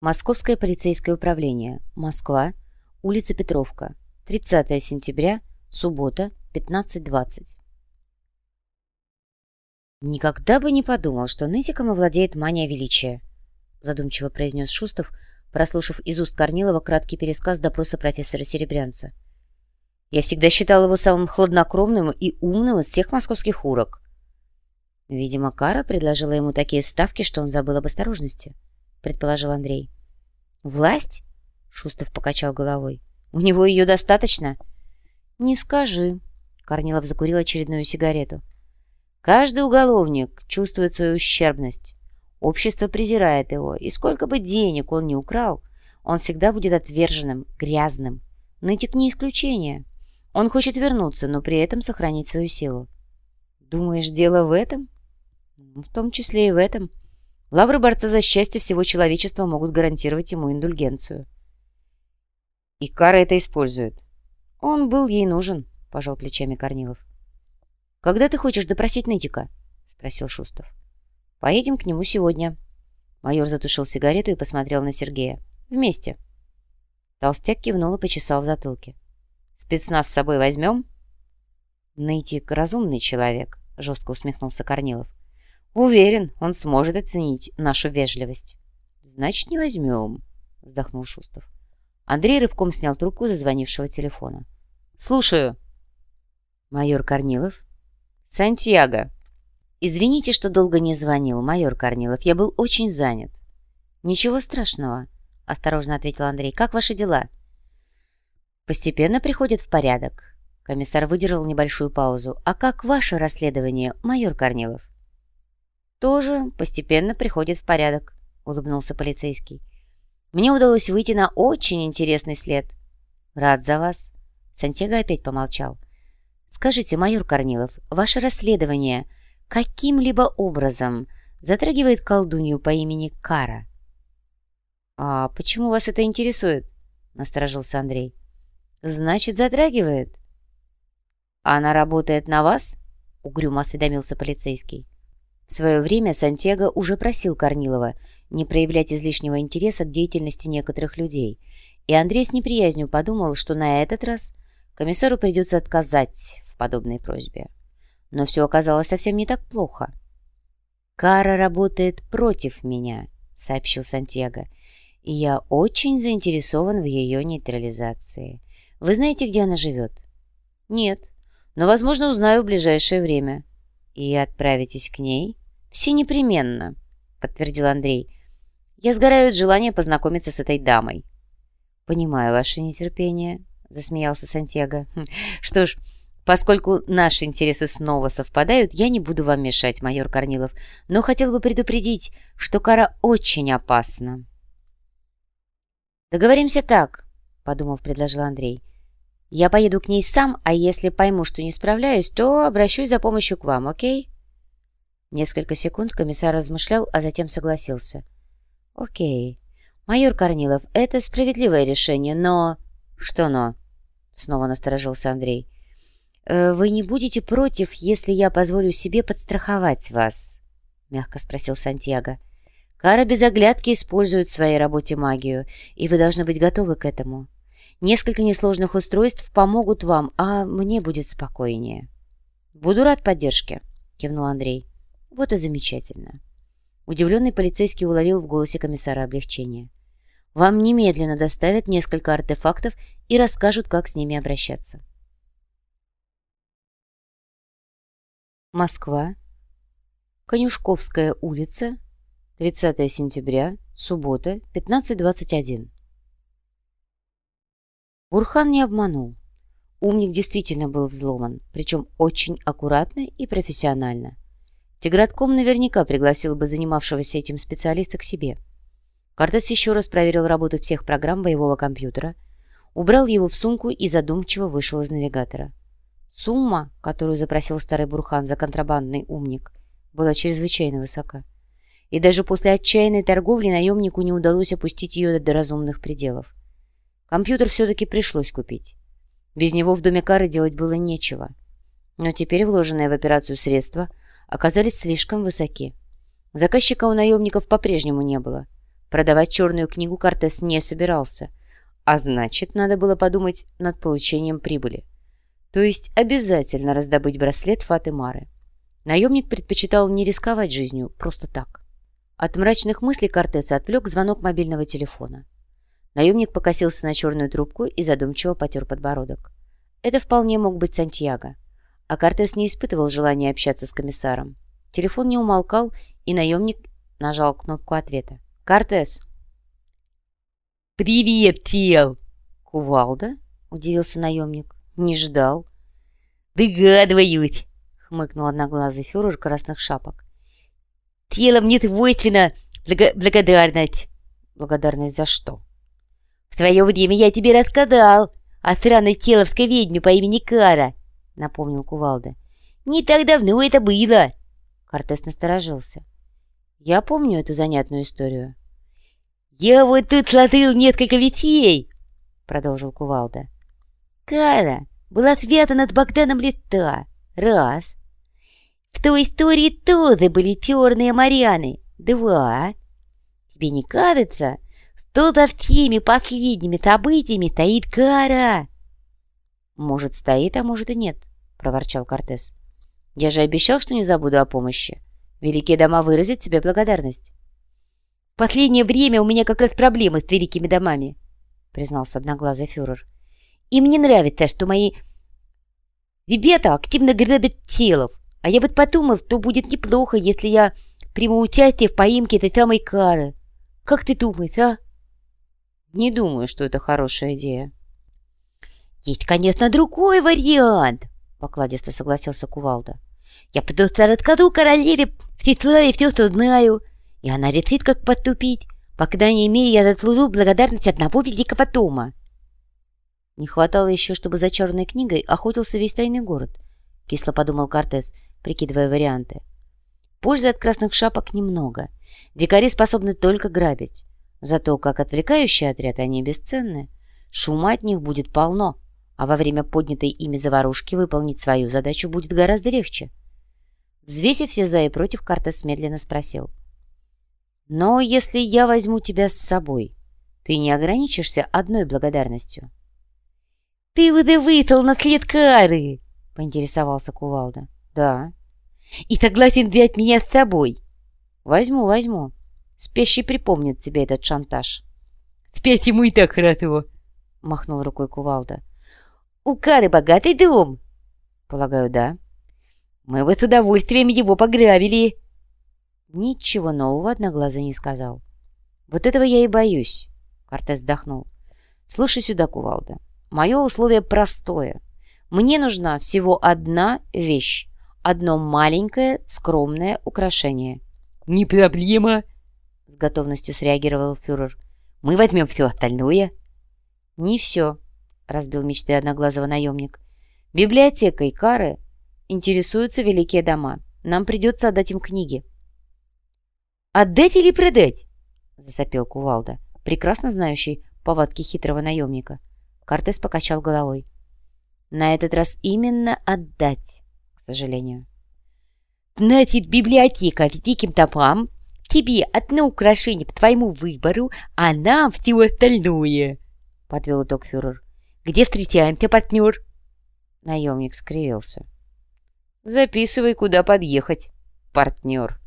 Московское полицейское управление. Москва. Улица Петровка. 30 сентября. Суббота. 15.20. «Никогда бы не подумал, что нытиком овладеет мания величия», задумчиво произнес Шустов, прослушав из уст Корнилова краткий пересказ допроса профессора Серебрянца. «Я всегда считал его самым хладнокровным и умным из всех московских урок». Видимо, Кара предложила ему такие ставки, что он забыл об осторожности, предположил Андрей. «Власть?» — Шустов покачал головой. «У него ее достаточно?» «Не скажи», — Корнилов закурил очередную сигарету. Каждый уголовник чувствует свою ущербность. Общество презирает его, и сколько бы денег он ни украл, он всегда будет отверженным, грязным. Нытик не исключение. Он хочет вернуться, но при этом сохранить свою силу. Думаешь, дело в этом? В том числе и в этом. Лавры борца за счастье всего человечества могут гарантировать ему индульгенцию. И Кара это использует. Он был ей нужен, пожал плечами Корнилов. «Когда ты хочешь допросить нытика?» — спросил Шустов. «Поедем к нему сегодня». Майор затушил сигарету и посмотрел на Сергея. «Вместе». Толстяк кивнул и почесал в затылке. «Спецназ с собой возьмем?» «Нытик — разумный человек», — жестко усмехнулся Корнилов. «Уверен, он сможет оценить нашу вежливость». «Значит, не возьмем», — вздохнул Шустов. Андрей рывком снял трубку зазвонившего телефона. «Слушаю». «Майор Корнилов?» «Сантьяго!» «Извините, что долго не звонил, майор Корнилов. Я был очень занят». «Ничего страшного», — осторожно ответил Андрей. «Как ваши дела?» «Постепенно приходит в порядок». Комиссар выдержал небольшую паузу. «А как ваше расследование, майор Корнилов?» «Тоже постепенно приходит в порядок», — улыбнулся полицейский. «Мне удалось выйти на очень интересный след». «Рад за вас». Сантьяго опять помолчал. Скажите, майор Корнилов, ваше расследование каким-либо образом затрагивает колдунью по имени Кара? «А почему вас это интересует?» — насторожился Андрей. «Значит, затрагивает». «Она работает на вас?» — угрюмо осведомился полицейский. В свое время Сантьяго уже просил Корнилова не проявлять излишнего интереса к деятельности некоторых людей, и Андрей с неприязнью подумал, что на этот раз комиссару придется отказать в подобной просьбе. Но все оказалось совсем не так плохо. «Кара работает против меня», — сообщил Сантьяго, «и я очень заинтересован в ее нейтрализации. Вы знаете, где она живет?» «Нет, но, возможно, узнаю в ближайшее время». «И отправитесь к ней?» «Все непременно», — подтвердил Андрей. «Я сгораю от желания познакомиться с этой дамой». «Понимаю ваше нетерпение», — засмеялся Сантьяго. «Хм, «Что ж, поскольку наши интересы снова совпадают, я не буду вам мешать, майор Корнилов, но хотел бы предупредить, что кара очень опасна». «Договоримся так», — подумав, предложил Андрей. «Я поеду к ней сам, а если пойму, что не справляюсь, то обращусь за помощью к вам, окей?» Несколько секунд комиссар размышлял, а затем согласился. «Окей. Майор Корнилов, это справедливое решение, но...» «Что но?» — снова насторожился Андрей. «Э, «Вы не будете против, если я позволю себе подстраховать вас?» — мягко спросил Сантьяго. «Кара без оглядки использует в своей работе магию, и вы должны быть готовы к этому. Несколько несложных устройств помогут вам, а мне будет спокойнее». «Буду рад поддержке», — кивнул Андрей. «Вот и замечательно». Удивленный полицейский уловил в голосе комиссара облегчение. Вам немедленно доставят несколько артефактов и расскажут, как с ними обращаться. Москва. Конюшковская улица. 30 сентября. Суббота. 15.21. Бурхан не обманул. Умник действительно был взломан, причем очень аккуратно и профессионально. Тигратком наверняка пригласил бы занимавшегося этим специалиста к себе – Кортес еще раз проверил работу всех программ боевого компьютера, убрал его в сумку и задумчиво вышел из навигатора. Сумма, которую запросил старый Бурхан за контрабандный умник, была чрезвычайно высока. И даже после отчаянной торговли наемнику не удалось опустить ее до разумных пределов. Компьютер все-таки пришлось купить. Без него в доме Кары делать было нечего. Но теперь вложенные в операцию средства оказались слишком высоки. Заказчика у наемников по-прежнему не было – Продавать черную книгу Кортес не собирался, а значит, надо было подумать над получением прибыли. То есть обязательно раздобыть браслет Фатымары. Наемник предпочитал не рисковать жизнью просто так. От мрачных мыслей Кортеса отвлек звонок мобильного телефона. Наемник покосился на черную трубку и задумчиво потер подбородок. Это вполне мог быть Сантьяго. А Кортес не испытывал желания общаться с комиссаром. Телефон не умолкал, и наемник нажал кнопку ответа. «Кортес!» «Привет, Тел!» «Кувалда?» — удивился наемник. «Не ждал». «Догадываюсь!» — хмыкнул одноглазый фюрер красных шапок. «Телом не свойственно благ благодарность». «Благодарность за что?» «В свое время я тебе рассказал о странной теловской ведьме по имени Кара», — напомнил Кувалда. «Не так давно это было». Кортес насторожился. «Я помню эту занятную историю». «Я вот тут сложил несколько ветей», — продолжил Кувалда. «Кара была связана с Богданом лета. Раз. В той истории тоже были черные моряны. Два. Тебе не кажется, что за всеми последними событиями стоит Кара?» «Может, стоит, а может и нет», — проворчал Кортес. Я же обещал, что не забуду о помощи. Великие дома выразят тебе благодарность. В последнее время у меня как раз проблемы с великими домами, признался одноглазый фюрер. И мне нравится, что мои ребята активно грабят телов. А я вот подумал, что будет неплохо, если я приму участие в поимке этой самой кары. Как ты думаешь, а? Не думаю, что это хорошая идея. Есть, конечно, другой вариант, покладисто согласился Кувалда. Я расскажу королеве Всеславе все, что знаю, и она решит, как поступить. По крайней мере, я заслужу благодарность одного великого дома. Не хватало еще, чтобы за черной книгой охотился весь тайный город, кисло подумал Кортес, прикидывая варианты. Пользы от красных шапок немного. Дикари способны только грабить. Зато как отвлекающий отряд они бесценны. Шума от них будет полно, а во время поднятой ими заварушки выполнить свою задачу будет гораздо легче. Взвесив все за и против, Картес медленно спросил. «Но если я возьму тебя с собой, ты не ограничишься одной благодарностью?» «Ты уже вытал на след кары!» — поинтересовался Кувалда. «Да». «И согласен взять меня с собой?» «Возьму, возьму. Спящий припомнит тебе этот шантаж». «Спять ему и так хорошо!» — махнул рукой Кувалда. «У Кары богатый дом?» «Полагаю, да». Мы бы с удовольствием его пограбили. Ничего нового Одноглазый не сказал. Вот этого я и боюсь, Кортес вздохнул. Слушай сюда, Кувалда. Мое условие простое. Мне нужна всего одна вещь. Одно маленькое, скромное украшение. Не проблема, готовностью среагировал фюрер. Мы возьмем все остальное. Не все, разбил мечты Одноглазого наемник. Библиотекой Кары интересуются великие дома. Нам придется отдать им книги». «Отдать или продать?» — засопел Кувалда, прекрасно знающий повадки хитрого наемника. Кортес покачал головой. «На этот раз именно отдать, к сожалению». «Значит, библиотека великим домам, тебе одно украшение по твоему выбору, а нам все остальное», — подвел итог фюрер. «Где встречаемся, партнер?» Наемник скривился. Записывай, куда подъехать, партнер.